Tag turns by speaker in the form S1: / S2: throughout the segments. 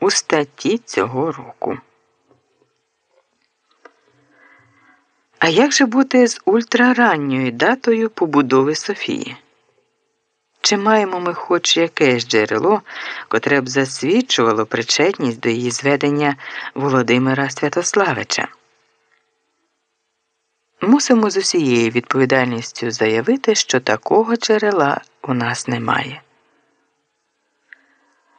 S1: у статті цього року. А як же бути з ультраранньою датою побудови Софії? Чи маємо ми хоч якесь джерело, котре б засвідчувало причетність до її зведення Володимира Святославича? Мусимо з усією відповідальністю заявити, що такого джерела у нас немає.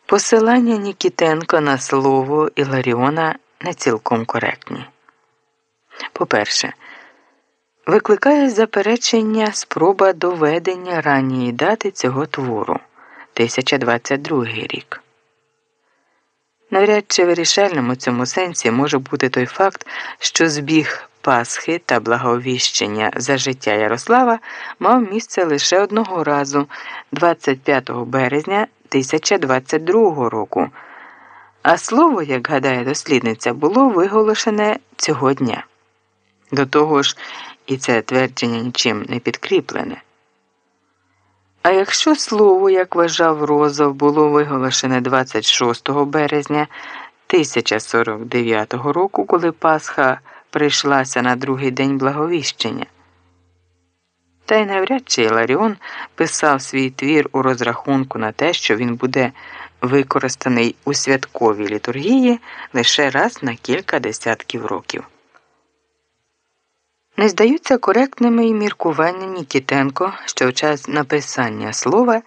S1: Посилання Нікітенко на слово Іларіона не цілком коректні. По-перше, викликає заперечення спроба доведення ранньої дати цього твору 1022 рік. Навряд чи вирішальним у цьому сенсі може бути той факт, що збіг Пасхи та благовіщення за життя Ярослава мав місце лише одного разу 25 березня 1022 року, а слово, як гадає дослідниця, було виголошене цього дня. До того ж, і це твердження нічим не підкріплене. А якщо слово, як вважав Розов, було виголошене 26 березня 1049 року, коли Пасха прийшлася на другий день благовіщення. Та й навряд чи Іларіон писав свій твір у розрахунку на те, що він буде використаний у святковій літургії лише раз на кілька десятків років. Не здаються коректними і міркування Нікітенко, що в час написання слова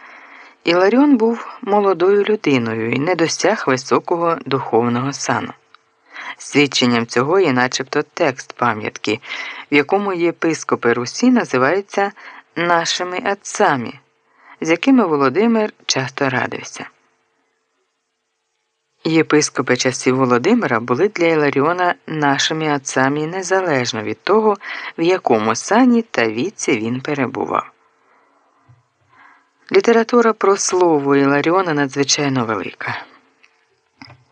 S1: Іларіон був молодою людиною і не досяг високого духовного сану. Свідченням цього є начебто текст пам'ятки, в якому єпископи Русі називаються нашими отцами, з якими Володимир часто радився. Єпископи часів Володимира були для Іларіона нашими отцами незалежно від того, в якому сані та віці він перебував. Література про слово Іларіона надзвичайно велика.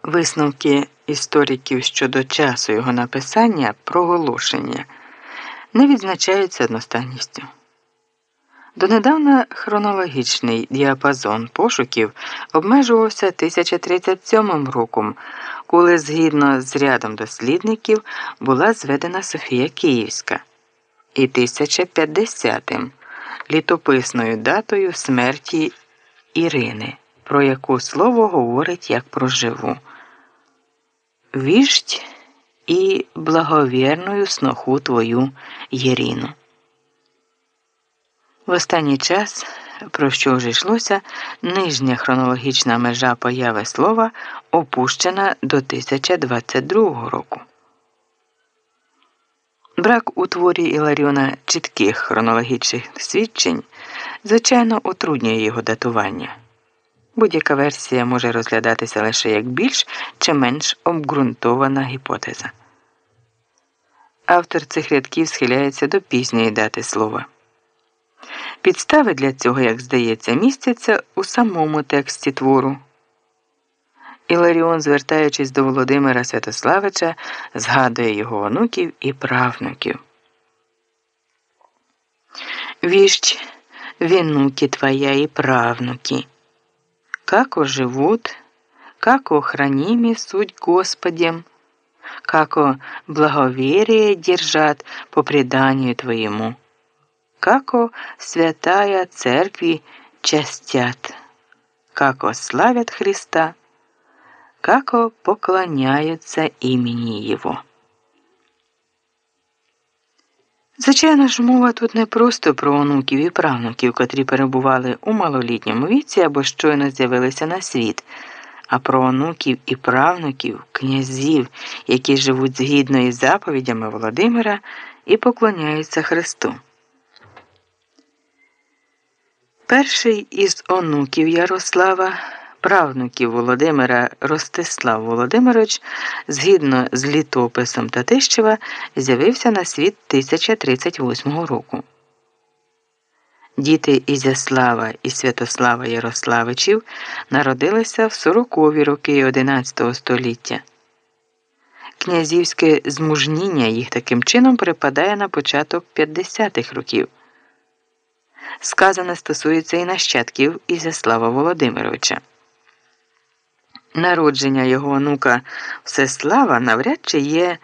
S1: Висновки істориків щодо часу його написання проголошення не відзначаються одностайністю. Донедавна хронологічний діапазон пошуків обмежувався 1037 роком, коли згідно з рядом дослідників була зведена Софія Київська, і 1050-м літописною датою смерті Ірини, про яку слово говорить як про живу. Віждь і благовірною сноху твою Єріну. В останній час, про що вже йшлося, нижня хронологічна межа появи слова опущена до 1022 року. Брак у творі Іларіона чітких хронологічних свідчень, звичайно, утруднює його датування. Будь-яка версія може розглядатися лише як більш чи менш обґрунтована гіпотеза. Автор цих рядків схиляється до пізньої дати слова. Підстави для цього, як здається, містяться у самому тексті твору. Іларіон, звертаючись до Володимира Святославича, згадує його онуків і правнуків. Віщ вінуки твоя і правнуки, како живут, како хранимі суть Господем, како благоверие держат по преданию Твоему како святая церкви частят, како славят Христа, како поклоняются імені Його. Звичайно ж, мова тут не просто про онуків і правнуків, котрі перебували у малолітньому віці або щойно з'явилися на світ, а про онуків і правнуків, князів, які живуть згідно із заповідями Володимира і поклоняються Христу. Перший із онуків Ярослава, правнуків Володимира Ростислав Володимирович, згідно з літописом Татищева, з'явився на світ 1038 року. Діти Ізяслава і Святослава Ярославичів народилися в 40-ві роки XI століття. Князівське змужніння їх таким чином припадає на початок 50-х років сказане стосується і нащадків Ізяслава Володимировича. Народження його онука Всеслава навряд чи є